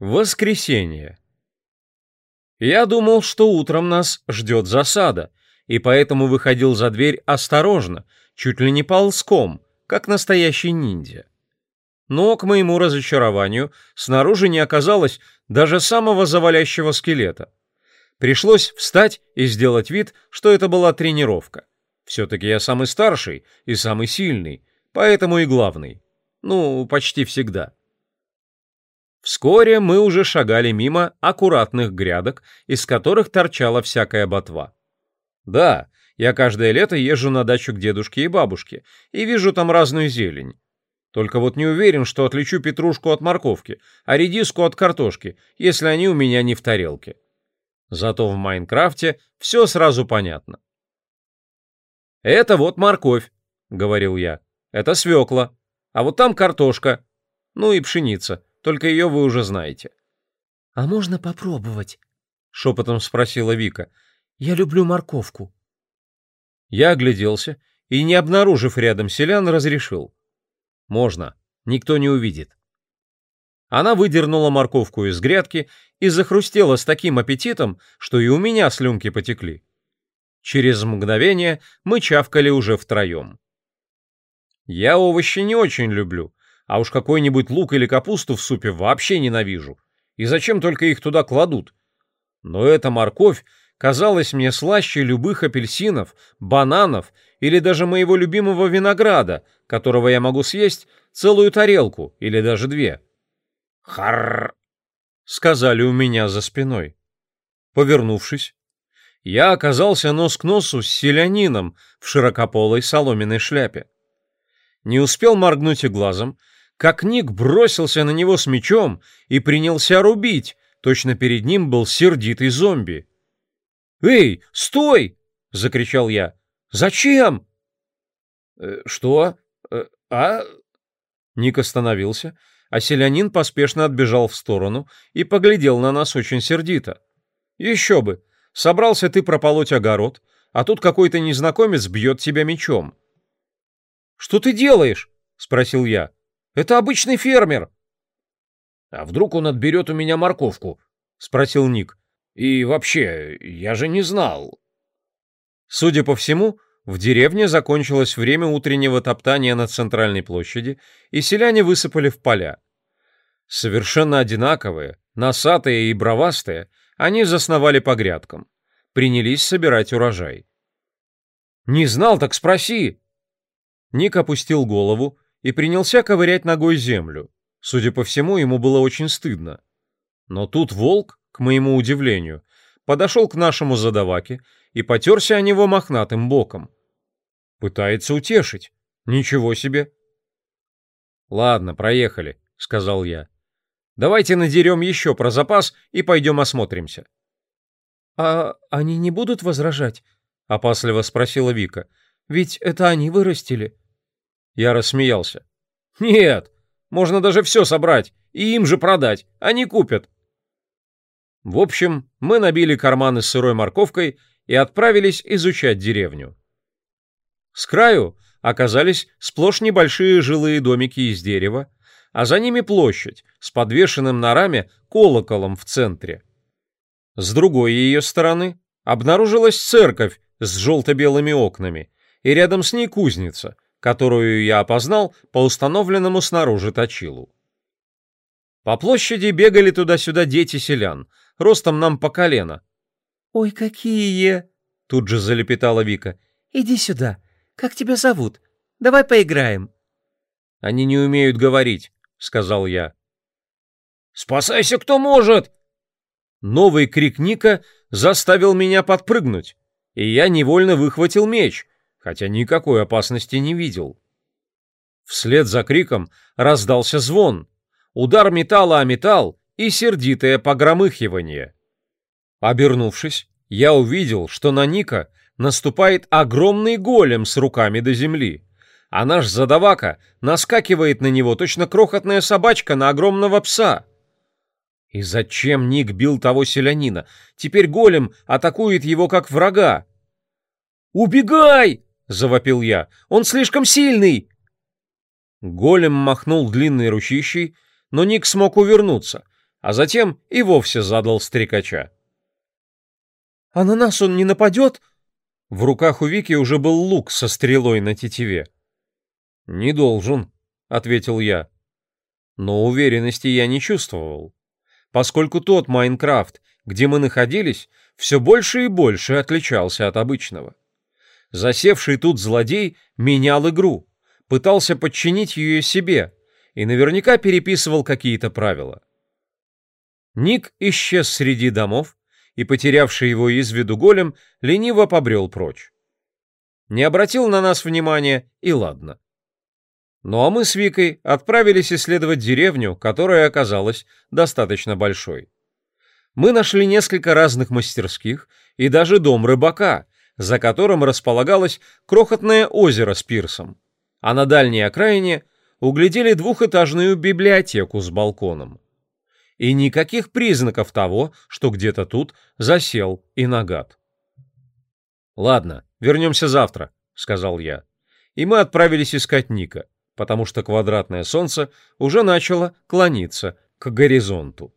Воскресенье. Я думал, что утром нас ждет засада, и поэтому выходил за дверь осторожно, чуть ли не ползком, как настоящий ниндзя. Но, к моему разочарованию, снаружи не оказалось даже самого завалящего скелета. Пришлось встать и сделать вид, что это была тренировка. Все-таки я самый старший и самый сильный, поэтому и главный. Ну, почти всегда. Вскоре мы уже шагали мимо аккуратных грядок, из которых торчала всякая ботва. Да, я каждое лето езжу на дачу к дедушке и бабушке и вижу там разную зелень. Только вот не уверен, что отличу петрушку от морковки, а редиску от картошки, если они у меня не в тарелке. Зато в Майнкрафте все сразу понятно. «Это вот морковь», — говорил я. «Это свекла. А вот там картошка. Ну и пшеница. Только ее вы уже знаете». «А можно попробовать?» — шепотом спросила Вика. «Я люблю морковку». Я огляделся и, не обнаружив рядом селян, разрешил. «Можно. Никто не увидит». Она выдернула морковку из грядки и захрустела с таким аппетитом, что и у меня слюнки потекли. Через мгновение мы чавкали уже втроем. Я овощи не очень люблю, а уж какой-нибудь лук или капусту в супе вообще ненавижу. И зачем только их туда кладут? Но эта морковь казалась мне слаще любых апельсинов, бананов или даже моего любимого винограда, которого я могу съесть целую тарелку или даже две. «Харррр!» — сказали у меня за спиной. Повернувшись, я оказался нос к носу с селянином в широкополой соломенной шляпе. Не успел моргнуть и глазом, как Ник бросился на него с мечом и принялся рубить. Точно перед ним был сердитый зомби. «Эй, стой!» — закричал я. «Зачем?» «Э, «Что? Э, а?» Ник остановился, а селянин поспешно отбежал в сторону и поглядел на нас очень сердито. «Еще бы! Собрался ты прополоть огород, а тут какой-то незнакомец бьет тебя мечом». «Что ты делаешь?» — спросил я. Это обычный фермер. А вдруг он отберет у меня морковку? Спросил Ник. И вообще, я же не знал. Судя по всему, в деревне закончилось время утреннего топтания на центральной площади, и селяне высыпали в поля. Совершенно одинаковые, носатые и бровастые, они засновали по грядкам. Принялись собирать урожай. «Не знал, так спроси!» Ник опустил голову, и принялся ковырять ногой землю. Судя по всему, ему было очень стыдно. Но тут волк, к моему удивлению, подошел к нашему задаваке и потерся о него мохнатым боком. Пытается утешить. Ничего себе. «Ладно, проехали», — сказал я. «Давайте надерем еще про запас и пойдем осмотримся». «А они не будут возражать?» — опасливо спросила Вика. «Ведь это они вырастили». Я рассмеялся. «Нет, можно даже все собрать и им же продать, они купят». В общем, мы набили карманы с сырой морковкой и отправились изучать деревню. С краю оказались сплошь небольшие жилые домики из дерева, а за ними площадь с подвешенным на раме колоколом в центре. С другой ее стороны обнаружилась церковь с желто-белыми окнами, и рядом с ней кузница — которую я опознал по установленному снаружи точилу. По площади бегали туда-сюда дети селян, ростом нам по колено. «Ой, какие!» — тут же залепетала Вика. «Иди сюда. Как тебя зовут? Давай поиграем». «Они не умеют говорить», — сказал я. «Спасайся, кто может!» Новый крик Ника заставил меня подпрыгнуть, и я невольно выхватил меч — хотя никакой опасности не видел. Вслед за криком раздался звон, удар металла о металл и сердитое погромыхивание. Обернувшись, я увидел, что на Ника наступает огромный голем с руками до земли, а наш задавака наскакивает на него точно крохотная собачка на огромного пса. И зачем Ник бил того селянина? Теперь голем атакует его как врага. «Убегай!» — завопил я. «Он слишком сильный!» Голем махнул длинной ручищей, но Ник смог увернуться, а затем и вовсе задал стрекача. «А на нас он не нападет?» В руках у Вики уже был лук со стрелой на тетиве. «Не должен», — ответил я. Но уверенности я не чувствовал, поскольку тот Майнкрафт, где мы находились, все больше и больше отличался от обычного. Засевший тут злодей менял игру, пытался подчинить ее себе и наверняка переписывал какие-то правила. Ник исчез среди домов, и потерявший его из виду голем лениво побрел прочь. Не обратил на нас внимания, и ладно. Ну а мы с Викой отправились исследовать деревню, которая оказалась достаточно большой. Мы нашли несколько разных мастерских и даже дом рыбака, за которым располагалось крохотное озеро с пирсом, а на дальней окраине углядели двухэтажную библиотеку с балконом. И никаких признаков того, что где-то тут засел и нагад. «Ладно, вернемся завтра», — сказал я. И мы отправились искать Ника, потому что квадратное солнце уже начало клониться к горизонту.